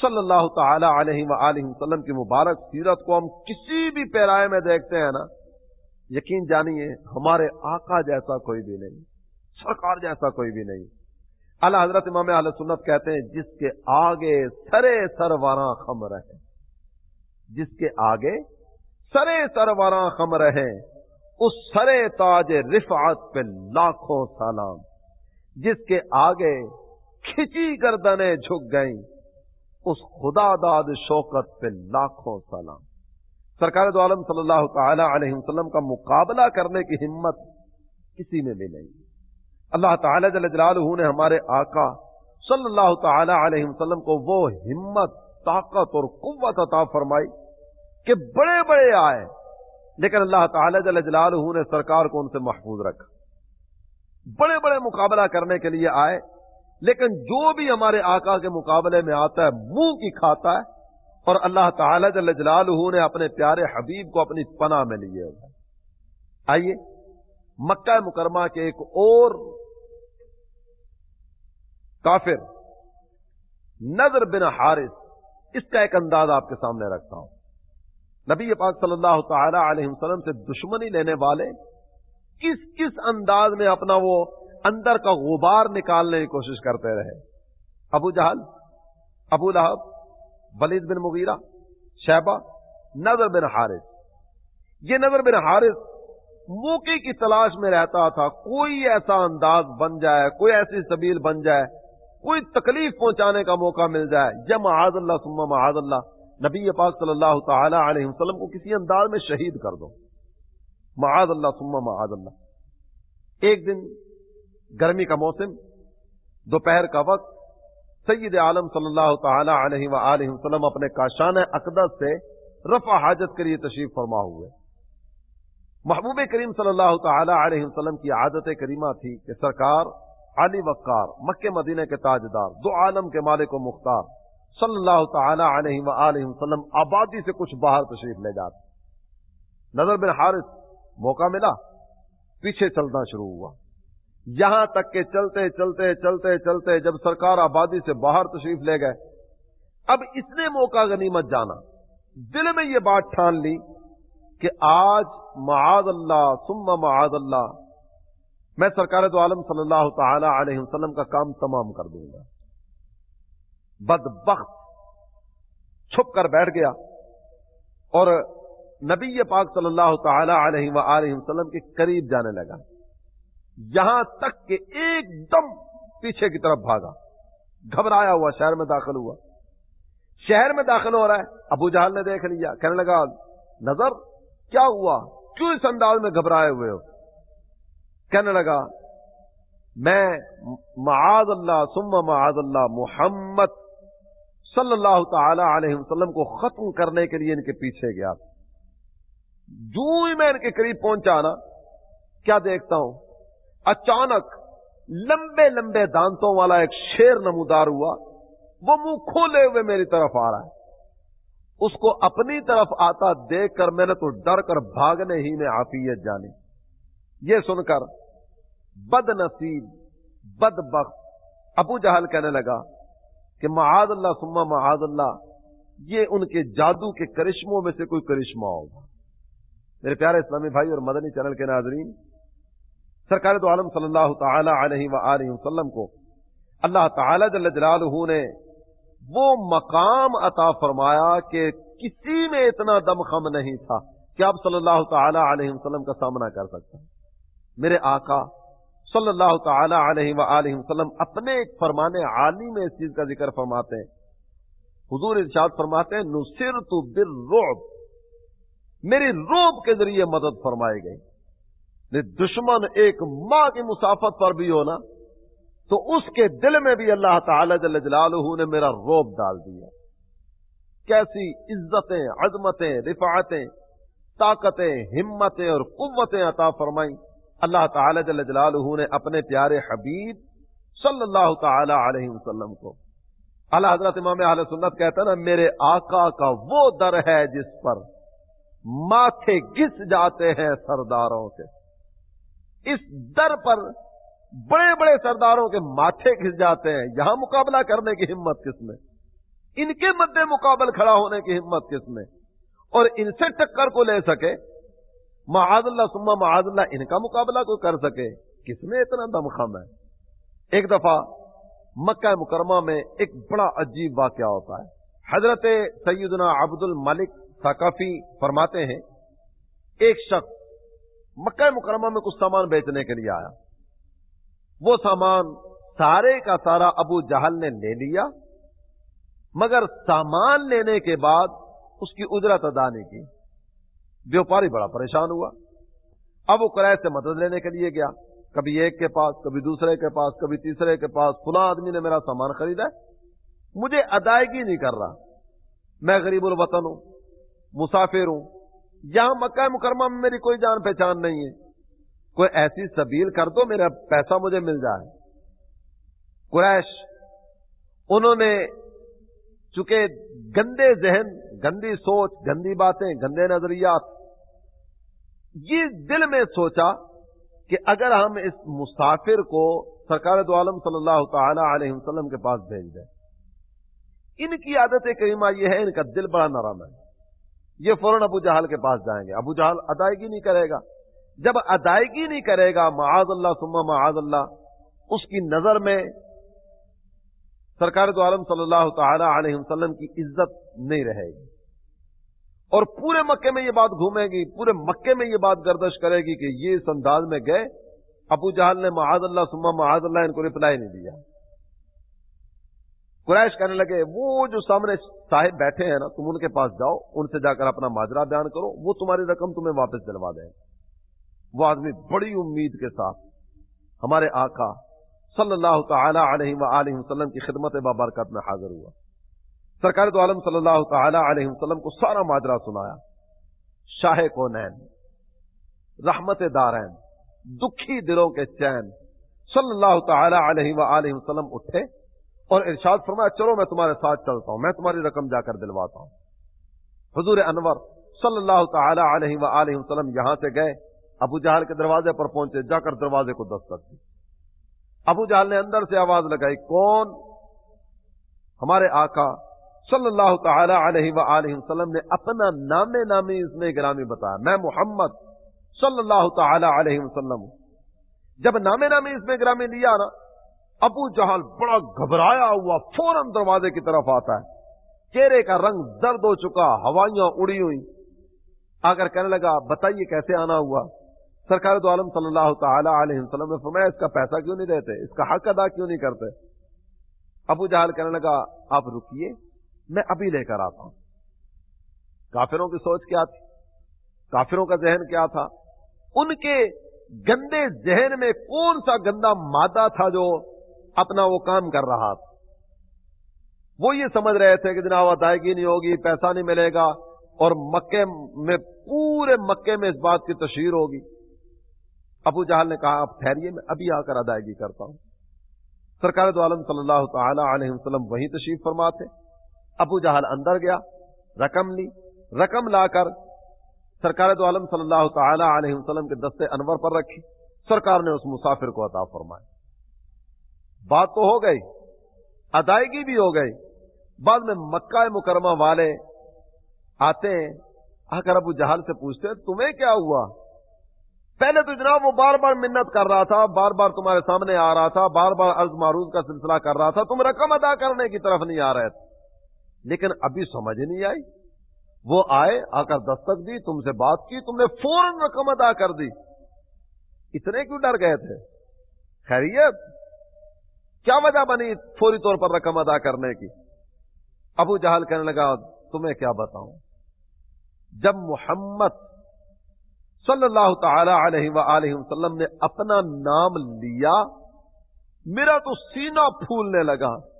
صلی اللہ تعالی علیہ وآلہ وسلم کی مبارک سیرت کو ہم کسی بھی پیرائے میں دیکھتے ہیں نا، یقین جانیے ہمارے آقا جیسا کوئی بھی نہیں، سرکار جیسا کوئی بھی نہیں۔ اللہ حضرت امام علیہ سنت کہتے ہیں، جس کے آگے سرے سرواراں خم رہے۔ جس کے آگے سرے سرواراں خم رہے اس سرے تاج رفعت پہ لاکھوں سلام۔ جس کے آگے کھچی گردنیں جھک گئیں، اس خدا داد شوکت پہ لاکھوں سلام۔ سرکار دو عالم صلی اللہ تعالی علیہ وسلم کا مقابلہ کرنے کی ہمت کسی میں بھی نہیں۔ اللہ تعالی جل جلالہ نے ہمارے آقا صلی اللہ تعالی علیہ وسلم کو وہ ہمت طاقت اور قوت عطا فرمائی کہ بڑے بڑے آئے۔ لیکن اللہ تعالی جل جلالہ نے سرکار کو ان سے محفوظ رکھا۔ بڑے بڑے مقابلہ کرنے کے لیے آئے۔ لیکن جو بھی ہمارے آقا کے مقابلے میں آتا ہے، منہ کی کھاتا ہے۔ اور اللہ تعالی جل جلالہ نے اپنے پیارے حبیب کو اپنی پناہ میں لیے۔ ہوئے آئیے، مکہ مکرمہ کے ایک اور کافر نظر بن حارث اس کا ایک انداز آپ کے سامنے رکھتا ہوں۔ نبی پاک صلی اللہ تعالی علیہ وسلم سے دشمنی لینے والے کس کس انداز میں اپنا وہ اندر کا غبار نکالنے کی کوشش کرتے رہے؟ ابو جہل، ابو لہب، ولید بن مغیرہ شہبہ نظر بن حارث۔ یہ نظر بن حارث موقع کی تلاش میں رہتا تھا، کوئی ایسا انداز بن جائے، کوئی ایسی سبیل بن جائے کوئی تکلیف پہنچانے کا موقع مل جائے۔ یا معاذ اللہ سما معاذ اللہ۔ نبی پاک صلی اللہ تعالی علیہ وسلم کو کسی انداز میں شہید کر دو۔ معاذ اللہ سما معاذ اللہ۔ ایک دن گرمی کا موسم، دوپہر کا وقت، سید عالم صلی اللہ تعالی علیہ وآلہ وسلم اپنے کاشان اقدس سے رفع حاجت کے لیے تشریف فرما ہوئے۔ محبوب کریم صلی اللہ تعالی علیہ وسلم کی عادت کریمہ تھی کہ سرکار علی وقار، مکہ مدینہ کے تاجدار، دو عالم کے مالک و مختار، صلی اللہ تعالی علیہ وآلہ وسلم آبادی سے کچھ باہر تشریف لے جاتے۔ نظر بن حارث، موقع ملا، پیچھے چلنا شروع ہوا۔ یہاں تک کہ چلتے چلتے چلتے چلتے جب سرکار آبادی سے باہر تشریف لے گئے۔ اب اس نے موقع غنیمت جانا۔ دل میں یہ بات ٹھان لی کہ آج معاذ اللہ، ثم معاذ اللہ میں سرکار دو عالم صلی اللہ تعالی علیہ وسلم کا کام تمام کر دوں گا۔ بد بخت چھپ کر بیٹھ گیا اور نبی پاک صلی اللہ تعالی علیہ وآلہ وسلم کے قریب جانے لگا۔ یہاں تک کہ ایک دم پیچھے کی طرف بھاگا۔ گھبرایا ہوا، شہر میں داخل ہوا۔ شہر میں داخل ہو رہا ہے۔ ابو جہل نے دیکھ لیا، کہنے لگا، نظر، کیا ہوا؟ کیوں اس انداز میں گھبرائے ہوئے ہو؟ کہنے لگا، میں معاذ اللہ سم معاذ اللہ محمد صلی اللہ تعالی علیہ وسلم کو ختم کرنے کے لیے ان کے پیچھے گیا۔ جو ہی میں ان کے قریب پہنچا نا، کیا دیکھتا ہوں؟ اچانک لمبے لمبے دانتوں والا ایک شیر نمودار ہوا، وہ منہ کھولے ہوئے میری طرف آ رہا ہے۔ اس کو اپنی طرف آتا دیکھ کر میں نے تو ڈر کر بھاگنے ہی میں آفیت جانی۔ یہ سن کر بد نصیب، بد بخت ابو جہل کہنے لگا کہ معاذ اللہ سما معاذ اللہ، یہ ان کے جادو کے کرشموں میں سے کوئی کرشمہ ہوگا۔ میرے پیارے اسلامی بھائی اور مدنی چینل کے ناظرین، سرکار دو عالم صلی اللہ تعالی علیہ وآلہ وسلم کو اللہ تعالی جل جلالہ نے وہ مقام عطا فرمایا کہ کسی میں اتنا دم خم نہیں تھا کہ آپ صلی اللہ تعالی علیہ وسلم کا سامنا کر سکتا میرے آقا صلی اللہ تعالی علیہ وآلہ وسلم اپنے ایک فرمانے عالی میں اس چیز کا ذکر فرماتے ہیں۔ حضور ارشاد فرماتے ہیں نصر تو بر روب میری روب کے ذریعے مدد فرمائی گئی دشمن ایک ماں کی مسافت پر بھی ہونا تو اس کے دل میں بھی اللہ تعالی جل جلالہ نے میرا روب ڈال دیا۔ کیسی عزتیں، عظمتیں، رفاعتیں، طاقتیں، ہمتیں اور قوتیں عطا فرمائیں۔ اللہ تعالی جل جلالہ نے اپنے پیارے حبیب صلی اللہ تعالی علیہ وسلم کو۔ اللہ حضرت امام اہل سنت کہتا نا، میرے آقا کا وہ در ہے جس پر ماتھے گس جاتے ہیں سرداروں کے۔ اس در پر بڑے بڑے سرداروں کے ماتھے کھس جاتے ہیں۔ یہاں مقابلہ کرنے کی ہمت کس میں؟ ان کے مد مقابل کھڑا ہونے کی ہمت کس میں؟ اور ان سے ٹکر کو لے سکے معاذ اللہ سما معاذ اللہ، ان کا مقابلہ کوئی کر سکے؟ کس میں اتنا دمخم ہے؟ ایک دفعہ مکہ مکرمہ میں ایک بڑا عجیب واقعہ ہوتا ہے۔ حضرت سیدنا عبد الملک ثقافی فرماتے ہیں، ایک شخص مکہ مکرمہ میں کچھ سامان بیچنے کے لیے آیا۔ وہ سامان سارے کا سارا ابو جہل نے لے لیا، مگر سامان لینے کے بعد اس کی اجرت ادا نہیں کی۔ ویوپاری بڑا پریشان ہوا۔ اب وہ کرائے سے مدد لینے کے لیے گیا۔ کبھی ایک کے پاس، کبھی دوسرے کے پاس، کبھی تیسرے کے پاس، فلاں آدمی نے میرا سامان خریدا ہے۔ مجھے ادائیگی نہیں کر رہا۔ میں غریب الوطن ہوں، مسافر ہوں۔ یہاں مکہ مکرمہ میں میری کوئی جان پہچان نہیں ہے۔ کوئی ایسی سبیل کر دو، میرا پیسہ مجھے مل جائے۔ قریش، انہوں نے چونکہ گندے ذہن، گندی سوچ، گندی باتیں، گندے نظریات یہ دل میں سوچا کہ اگر ہم اس مسافر کو سرکار دو عالم صلی اللہ تعالی علیہ وسلم کے پاس بھیج دیں۔ ان کی عادت کریمہ یہ ہے، ان کا دل بڑا نرم ہے۔ یہ فوراً ابو جہل کے پاس جائیں گے۔ ابو جہل ادائیگی نہیں کرے گا۔ جب ادائیگی نہیں کرے گا، معاذ اللہ سما معاذ اللہ، اس کی نظر میں سرکار دو عالم صلی اللہ تعالی علیہ وسلم کی عزت نہیں رہے گی۔ اور پورے مکے میں یہ بات گھومے گی، پورے مکے میں یہ بات گردش کرے گی کہ یہ اس انداز میں گئے۔ ابو جہل نے معاذ اللہ سما معاذ اللہ ان کو رپلائی نہیں دیا۔ قریش کہنے لگے، وہ جو سامنے صاحب بیٹھے ہیں نا، تم ان کے پاس جاؤ، ان سے جا کر اپنا ماجرا بیان کرو، وہ تمہاری رقم تمہیں واپس دلوا دیں۔ وہ آدمی بڑی امید کے ساتھ ہمارے آقا صلی اللہ تعالی علیہ وسلم کی خدمت بابرکت میں حاضر ہوا۔ سرکار تو عالم صلی اللہ تعالی علیہ وسلم کو سارا ماجرا سنایا۔ شاہ کونین، رحمت دارین، دکھی دلوں کے چین صلی اللہ تعالی علیہ وآلہ وسلم اٹھے اور ارشاد فرمایا، چلو میں تمہارے ساتھ چلتا ہوں، میں تمہاری رقم جا کر دلواتا ہوں۔ حضور انور صلی اللہ تعالی علیہ وآلہ وسلم یہاں سے گئے، ابو جہل کے دروازے پر پہنچے، جا کر دروازے کو دستک دی ابو جہل نے اندر سے آواز لگائی، کون؟ ہمارے آقا صلی اللہ تعالی علیہ وآلہ وسلم نے اپنا نام نامی اس میں گرامی بتایا۔ میں محمد صلی اللہ تعالی علیہ وسلم جب نام نامی اس میں گرامی لیا نا، ابو جہل بڑا گھبرایا ہوا، فوراً دروازے کی طرف آتا ہے۔ چہرے کا رنگ زرد ہو چکا، ہوائیاں اڑی ہوئی آ کر کہنے لگا، بتائیے کیسے آنا ہوا؟ سرکار دو عالم صلی اللہ تعالی علیہ وسلم نے فرمایا، اس کا پیسہ کیوں نہیں دیتے؟ اس کا حق ادا کیوں نہیں کرتے؟ ابو جہل کہنے لگا، آپ رکیے۔ میں ابھی لے کر آتا ہوں۔ کافروں کی سوچ کیا تھی؟ کافروں کا ذہن کیا تھا؟ ان کے گندے ذہن میں کون سا گندا مادہ تھا جو اپنا وہ کام کر رہا تھا؟ وہ یہ سمجھ رہے تھے کہ جناب ادائیگی نہیں ہوگی، پیسہ نہیں ملے گا اور مکے میں، پورے مکے میں اس بات کی تشہیر ہوگی۔ ابو جہل نے کہا آپ ٹھہریے میں ابھی آ کر ادائیگی کرتا ہوں۔ سرکار دو عالم صلی اللہ تعالی علیہ وسلم وہی تشریف فرما تھے ابو جہل اندر گیا، رقم لی، رقم لا کر سرکار دو عالم صلی اللہ تعالی علیہ وسلم کے دستے انور پر رکھی، سرکار نے اس مسافر کو عطا فرمایا۔ بات تو ہو گئی، ادائیگی بھی ہو گئی، بعد میں مکہ مکرمہ والے آتے ہیں، آ کر ابو جہل سے پوچھتے تمہیں کیا ہوا؟ پہلے تو جناب وہ بار بار منت کر رہا تھا، بار بار تمہارے سامنے آ رہا تھا، بار بار عرض معروض کا سلسلہ کر رہا تھا، تم رقم ادا کرنے کی طرف نہیں آ رہے تھے۔ لیکن ابھی سمجھ نہیں آئی۔ وہ آئے، آ کر دستک دی، تم سے بات کی، تم نے فوراً رقم ادا کر دی۔ اتنے کیوں ڈر گئے تھے؟ خیریت، کیا وجہ بنی فوری طور پر رقم ادا کرنے کی؟ ابو جہل کہنے لگا، تمہیں کیا بتاؤں؟ جب محمد صلی اللہ تعالی علیہ وآلہ وسلم نے اپنا نام لیا، میرا تو سینہ پھولنے لگا۔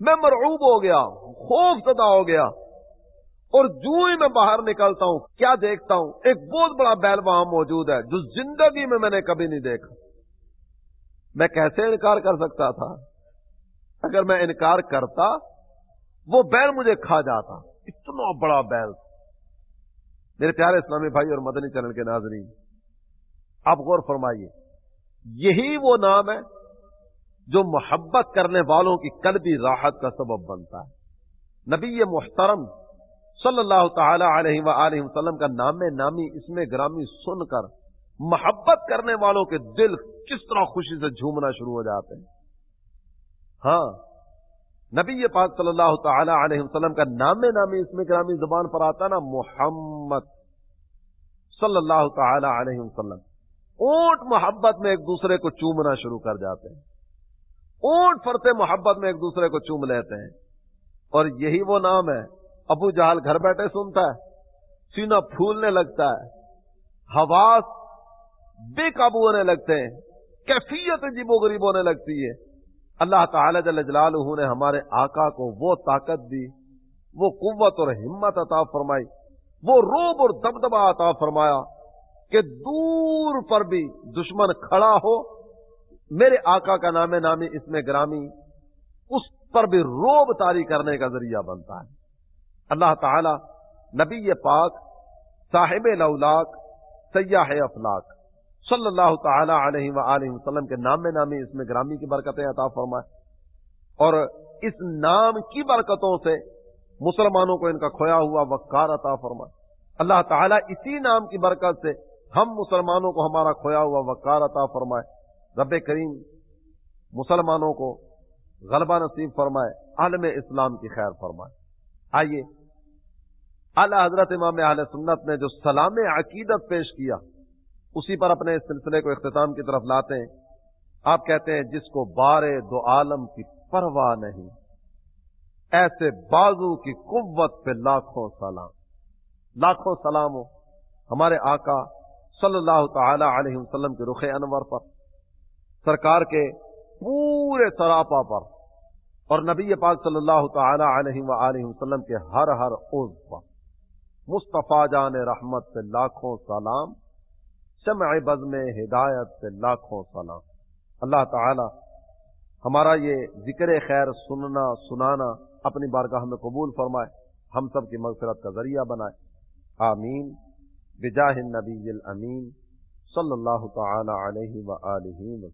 میں مرعوب ہو گیا خوف زدہ ہو گیا۔ اور جو ہی میں باہر نکلتا ہوں، کیا دیکھتا ہوں؟ ایک بہت بڑا بیل وہاں موجود ہے جو زندگی میں میں نے کبھی نہیں دیکھا۔ میں کیسے انکار کر سکتا تھا؟ اگر میں انکار کرتا، وہ بیل مجھے کھا جاتا۔ اتنا بڑا بیل۔ میرے پیارے اسلامی بھائی اور مدنی چینل کے ناظرین، آپ غور فرمائیے، یہی وہ نام ہے جو محبت کرنے والوں کی قلبی راحت کا سبب بنتا ہے۔ نبی محترم صلی اللہ تعالی علیہ وآلہ وسلم کا نام نامی اس میں گرامی سن کر محبت کرنے والوں کے دل کس طرح خوشی سے جھومنا شروع ہو جاتے ہیں۔ ہاں نبی پاک صلی اللہ تعالی علیہ وسلم کا نام نامی اس میں گرامی زبان پر آتا نا، محمد صلی اللہ تعالی علیہ وسلم۔ اونٹ محبت میں ایک دوسرے کو چومنا شروع کر جاتے ہیں۔ اونٹ فرتے محبت میں ایک دوسرے کو چوم لیتے ہیں۔ اور یہی وہ نام ہے۔ ابو جہال گھر بیٹھے سنتا ہے۔ سینہ پھولنے لگتا ہے۔ حواس بے قابو ہونے لگتے ہیں۔ کیفیت عجیب و غریب ہونے لگتی ہے۔ اللہ تعالی جل جلالہ نے ہمارے آقا کو وہ طاقت دی، وہ قوت اور ہمت عطا فرمائی۔ وہ روب اور دبدبا عطا فرمایا کہ دور پر بھی دشمن کھڑا ہو۔ میرے آقا کا نام نامی اس میں گرامی، اس پر بھی روب تاری کرنے کا ذریعہ بنتا ہے۔ اللہ تعالی نبی پاک، صاحب لولاک سیاح افلاق، صلی اللہ تعالی علیہ وآلہ وسلم کے نام نامی اس میں گرامی کی برکتیں عطا فرمائے۔ اور اس نام کی برکتوں سے مسلمانوں کو ان کا کھویا ہوا وقار عطا فرمائے۔ اللہ تعالیٰ اسی نام کی برکت سے ہم مسلمانوں کو ہمارا کھویا ہوا وقار عطا فرمائے۔ رب کریم مسلمانوں کو غلبہ نصیب فرمائے عالم اسلام کی خیر فرمائے۔ آئیے، اعلی حضرت امام اہل سنت نے جو سلام عقیدت پیش کیا، اسی پر اپنے اس سلسلے کو اختتام کی طرف لاتے ہیں۔ آپ کہتے ہیں، جس کو بارے دو عالم کی پرواہ نہیں، ایسے بازو کی قوت پہ لاکھوں سلام۔ لاکھوں سلام ہو ہمارے آقا صلی اللہ تعالی علیہ وسلم کے رخ انور پر سرکار کے پورے سراپا پر اور نبی پاک صلی اللہ تعالی علیہ وآلہ وسلم کے ہر ہر عز پر۔ مصطفیٰ جان رحمت سے لاکھوں سلام، شمع بز میں ہدایت سے لاکھوں سلام۔ اللہ تعالی ہمارا یہ ذکر خیر سننا، سنانا اپنی بارگاہ میں قبول فرمائے، ہم سب کی مغفرت کا ذریعہ بنائے۔ آمین۔ بجاہ النبی الامین صلی اللہ تعالی علیہ وآلہ وسلم۔